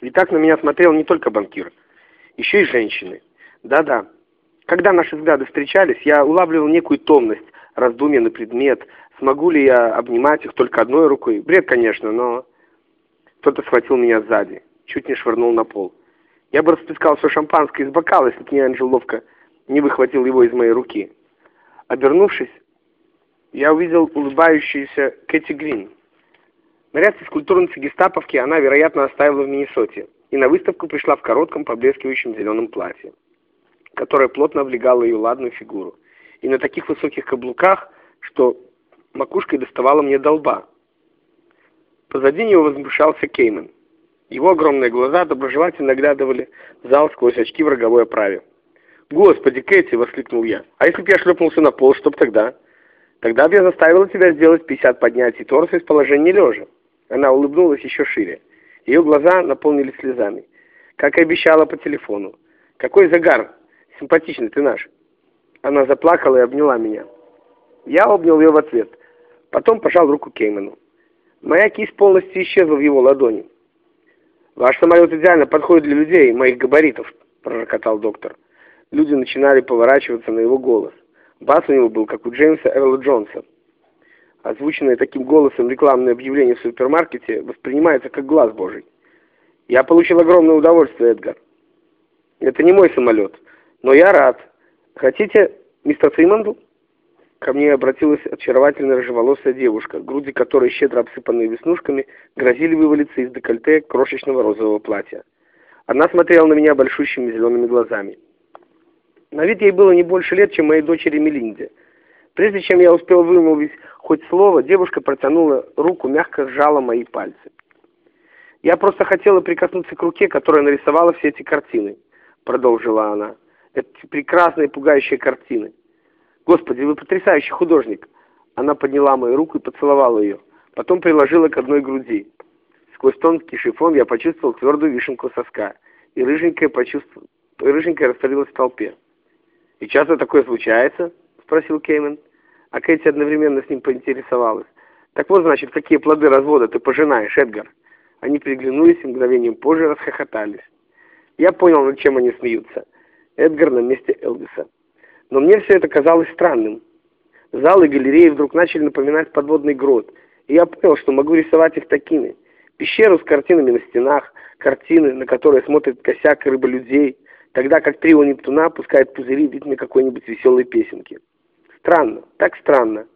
И так на меня смотрел не только банкир, еще и женщины. Да-да. Когда наши взгляды встречались, я улавливал некую томность, раздумья на предмет, смогу ли я обнимать их только одной рукой. Бред, конечно, но... Кто-то схватил меня сзади, чуть не швырнул на пол. Я бы расплескал все шампанское из бокала, если бы не Анджел ловко не выхватил его из моей руки. Обернувшись, я увидел улыбающуюся Кэти Грин. Наряд физкультурницы гестаповки она, вероятно, оставила в Миннесоте и на выставку пришла в коротком поблескивающем зеленом платье, которое плотно облегало ее ладную фигуру, и на таких высоких каблуках, что макушкой доставала мне долба. Позади него возвышался Кеймен. Его огромные глаза доброжелательно оглядывали зал сквозь очки в роговой оправе. «Господи, Кэти!» — воскликнул я. «А если бы я шлепнулся на пол, что б тогда?» «Тогда бы я заставила тебя сделать 50 поднятий торса из положения лежа». Она улыбнулась еще шире. Ее глаза наполнились слезами. Как и обещала по телефону. «Какой загар! Симпатичный ты наш!» Она заплакала и обняла меня. Я обнял ее в ответ. Потом пожал руку Кеймену. Моя кисть полностью исчезла в его ладони. «Ваш самолет идеально подходит для людей моих габаритов», — пророкотал доктор. Люди начинали поворачиваться на его голос. Бас у него был, как у Джеймса Эрла Джонса. Озвученное таким голосом рекламное объявление в супермаркете воспринимается как глаз божий. Я получил огромное удовольствие, Эдгар. Это не мой самолет, но я рад. Хотите, мистер Фримонду? Ко мне обратилась очаровательная рыжеволосая девушка, груди которой, щедро обсыпанные веснушками, грозили вывалиться из декольте крошечного розового платья. Она смотрела на меня большущими зелеными глазами. На вид ей было не больше лет, чем моей дочери Мелинде. Прежде чем я успел вымолвить хоть слово, девушка протянула руку, мягко сжала мои пальцы. «Я просто хотела прикоснуться к руке, которая нарисовала все эти картины», — продолжила она. «Эти прекрасные пугающие картины. Господи, вы потрясающий художник!» Она подняла мою руку и поцеловала ее. Потом приложила к одной груди. Сквозь тонкий шифон я почувствовал твердую вишенку соска, и рыженькая, почувствовал... рыженькая растворилась в толпе. «И часто такое случается?» — спросил Кеймен. А Кэти одновременно с ним поинтересовалась. «Так вот, значит, какие плоды развода ты пожинаешь, Эдгар?» Они переглянулись и мгновением позже расхохотались. Я понял, над чем они смеются. Эдгар на месте Элвиса. Но мне все это казалось странным. Залы и галереи вдруг начали напоминать подводный грот, и я понял, что могу рисовать их такими. Пещеру с картинами на стенах, картины, на которые смотрит косяк рыболюдей, тогда как трио Нептуна пускает пузыри в какой-нибудь веселой песенки. Странно, так странно.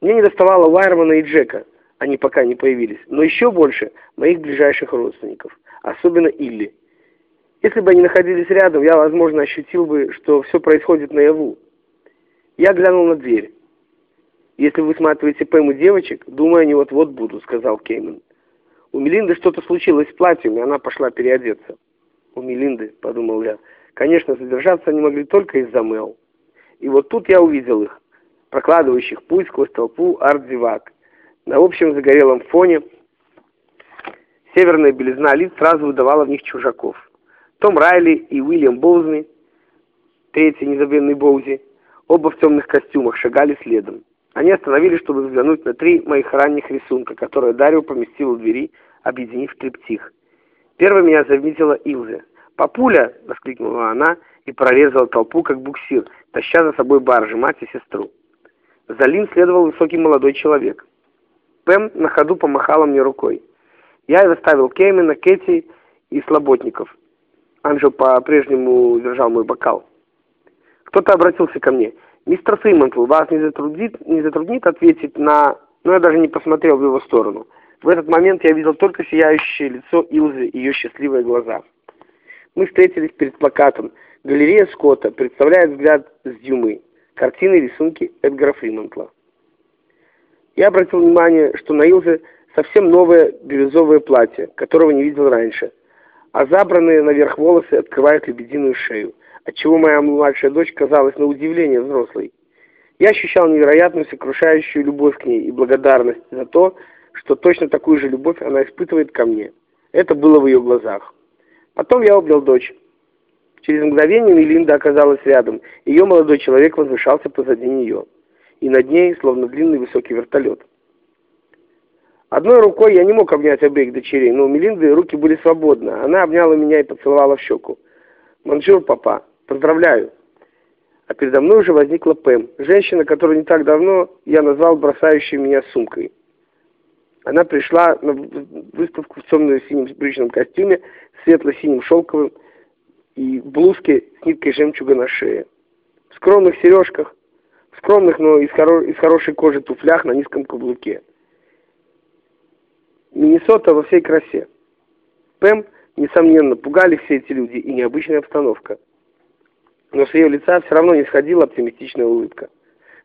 Мне не доставало Вайермана и Джека, они пока не появились, но еще больше моих ближайших родственников, особенно Илли. Если бы они находились рядом, я, возможно, ощутил бы, что все происходит наяву. Я глянул на дверь. «Если вы высматриваете Пэм и девочек, думаю, они вот-вот будут», — сказал Кеймен. У Мелинды что-то случилось с платьем, и она пошла переодеться у Мелинды, подумал я. Конечно, задержаться они могли только из-за Мэл. И вот тут я увидел их, прокладывающих путь сквозь толпу арт-зевак. На общем загорелом фоне северная белизна лиц сразу выдавала в них чужаков. Том Райли и Уильям Боузни, третий незабвенный Боузи, оба в темных костюмах, шагали следом. Они остановились, чтобы взглянуть на три моих ранних рисунка, которые Дарио поместил у двери, объединив триптих. Первой меня заметила Илза. «Папуля!» — воскликнула она и прорезала толпу, как буксир, таща за собой баржи, мать и сестру. За Лин следовал высокий молодой человек. Пэм на ходу помахала мне рукой. Я оставил Кеймена, Кэти и Слаботников. Энджел по-прежнему держал мой бокал. Кто-то обратился ко мне. «Мистер Фримантл, вас не затруднит, не затруднит ответить на...» Но я даже не посмотрел в его сторону. В этот момент я видел только сияющее лицо Илзы и ее счастливые глаза. Мы встретились перед плакатом. Галерея Скотто представляет взгляд с Дюмы. Картины и рисунки Эдгара Фримантла. Я обратил внимание, что на Илзе совсем новое бирюзовое платье, которого не видел раньше, а забранные наверх волосы открывают лебединую шею, отчего моя младшая дочь казалась на удивление взрослой. Я ощущал невероятную сокрушающую любовь к ней и благодарность за то, что точно такую же любовь она испытывает ко мне. Это было в ее глазах. Потом я обнял дочь. Через мгновение Мелинда оказалась рядом. Ее молодой человек возвышался позади нее. И над ней, словно длинный высокий вертолет. Одной рукой я не мог обнять обеих дочерей, но у Мелинды руки были свободны. Она обняла меня и поцеловала в щеку. «Bonjour, папа, поздравляю!» А передо мной уже возникла Пэм, женщина, которую не так давно я назвал бросающей меня сумкой. Она пришла на выставку в темно-синем брючном костюме, светло-синей шелковой блузке с ниткой жемчуга на шее. В скромных сережках, в скромных, но из, хоро из хорошей кожи туфлях на низком каблуке. Миннесота во всей красе. Пэм, несомненно, пугали все эти люди и необычная обстановка. Но с ее лица все равно не сходила оптимистичная улыбка.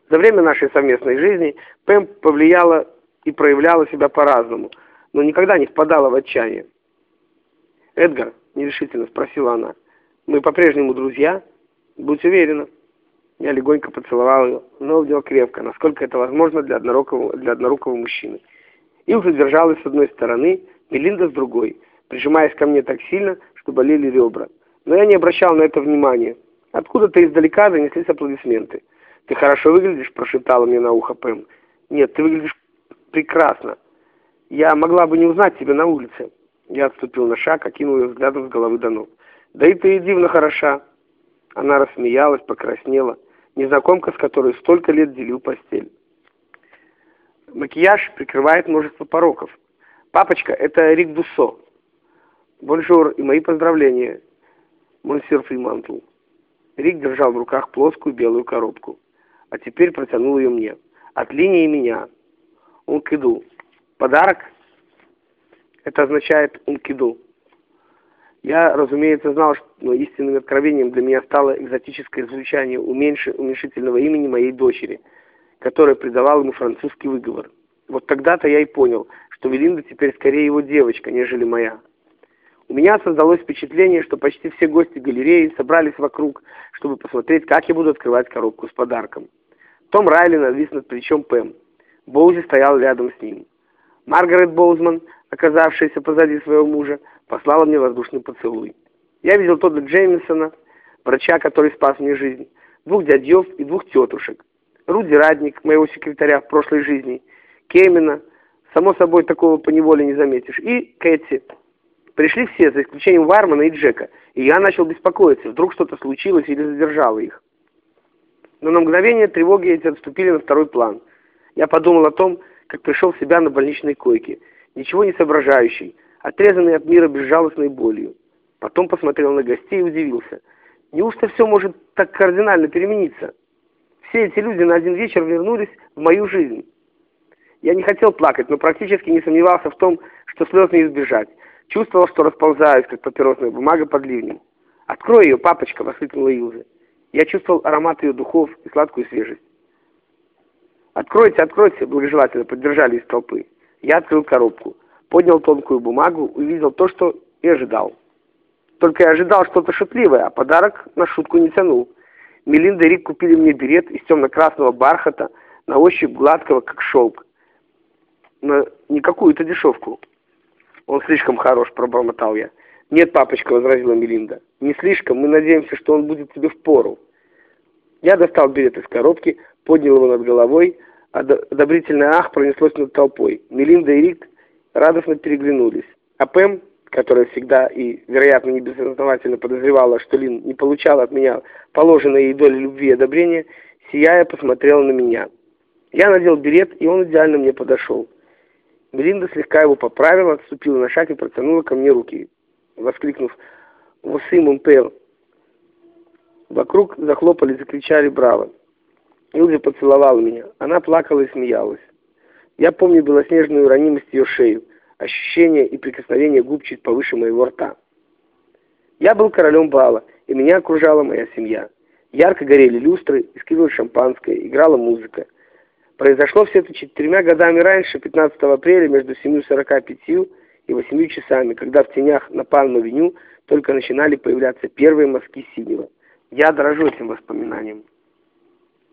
За время нашей совместной жизни Пэм повлияла и проявляла себя по-разному, но никогда не впадала в отчаяние. «Эдгар», — нерешительно спросила она, — «мы по-прежнему друзья? Будь уверена». Я легонько поцеловал ее, но увидел крепко, насколько это возможно для однорукого, для однорукого мужчины. Илза держалась с одной стороны, Мелинда с другой, прижимаясь ко мне так сильно, что болели ребра. Но я не обращал на это внимания. Откуда-то издалека донеслись аплодисменты. «Ты хорошо выглядишь», — прошептала мне на ухо Пэм. «Нет, ты выглядишь прекрасно. Я могла бы не узнать тебя на улице». Я отступил на шаг, окинул ее взглядом с головы до ног. «Да и ты дивно хороша». Она рассмеялась, покраснела. Незнакомка, с которой столько лет делил постель. Макияж прикрывает множество пороков. Папочка, это Рик Дуссо. Bonjour и мои поздравления, монсир Фримантл. Рик держал в руках плоскую белую коробку, а теперь протянул ее мне. От Линни и меня. Ункиду. Подарок? Это означает ункиду. Я, разумеется, знал, что истинным откровением для меня стало экзотическое звучание уменьшительного имени моей дочери – которое придавал ему французский выговор. Вот тогда-то я и понял, что Велинда теперь скорее его девочка, нежели моя. У меня создалось впечатление, что почти все гости галереи собрались вокруг, чтобы посмотреть, как я буду открывать коробку с подарком. Том Райли навис над плечом Пэм. Боузи стоял рядом с ним. Маргарет Боузман, оказавшаяся позади своего мужа, послала мне воздушный поцелуй. Я видел Тодда Джеймисона, врача, который спас мне жизнь, двух дядьев и двух тетушек. Руди Радник, моего секретаря в прошлой жизни, Кемина, само собой такого поневоле не заметишь, и Кэти. Пришли все, за исключением Вармана и Джека, и я начал беспокоиться, вдруг что-то случилось или задержало их. Но на мгновение тревоги эти отступили на второй план. Я подумал о том, как пришел в себя на больничной койке, ничего не соображающий, отрезанный от мира безжалостной болью. Потом посмотрел на гостей и удивился. Неужто все может так кардинально перемениться? Все эти люди на один вечер вернулись в мою жизнь. Я не хотел плакать, но практически не сомневался в том, что слез не избежать. Чувствовал, что расползаюсь, как папиросная бумага под ливнем. «Открой ее, папочка!» — воскликнула Илза. Я чувствовал аромат ее духов и сладкую свежесть. «Откройте, откройте!» — благожелательно поддержали из толпы. Я открыл коробку, поднял тонкую бумагу, увидел то, что и ожидал. Только я ожидал что-то шутливое, а подарок на шутку не тянул. Мелинда и Рик купили мне берет из темно-красного бархата, на ощупь гладкого, как шелк. Но не какую-то дешевку. Он слишком хорош, пробормотал я. Нет, папочка, возразила Мелинда. Не слишком, мы надеемся, что он будет тебе в пору. Я достал берет из коробки, поднял его над головой, одобрительный ах пронеслось над толпой. Мелинда и Рик радостно переглянулись. А Пэм которая всегда и, вероятно, не безосновательно подозревала, что Лин не получала от меня положенной ей доли любви и одобрения, сияя, посмотрела на меня. Я надел берет, и он идеально мне подошел. Белинда слегка его поправила, отступила на шаг и протянула ко мне руки, воскликнув «Восы, Монпел!». Вокруг захлопали, закричали «Браво!». Илзи поцеловала меня. Она плакала и смеялась. Я помню белоснежную ранимость ее шею ощущение и прикосновение губ чуть повыше моего рта. Я был королем бала, и меня окружала моя семья. Ярко горели люстры, искрилось шампанское, играла музыка. Произошло все это четырьмя годами раньше, 15 апреля, между 7.45 и 8 часами, когда в тенях на Пальм-авеню только начинали появляться первые мазки синего. Я дорожу этим воспоминанием.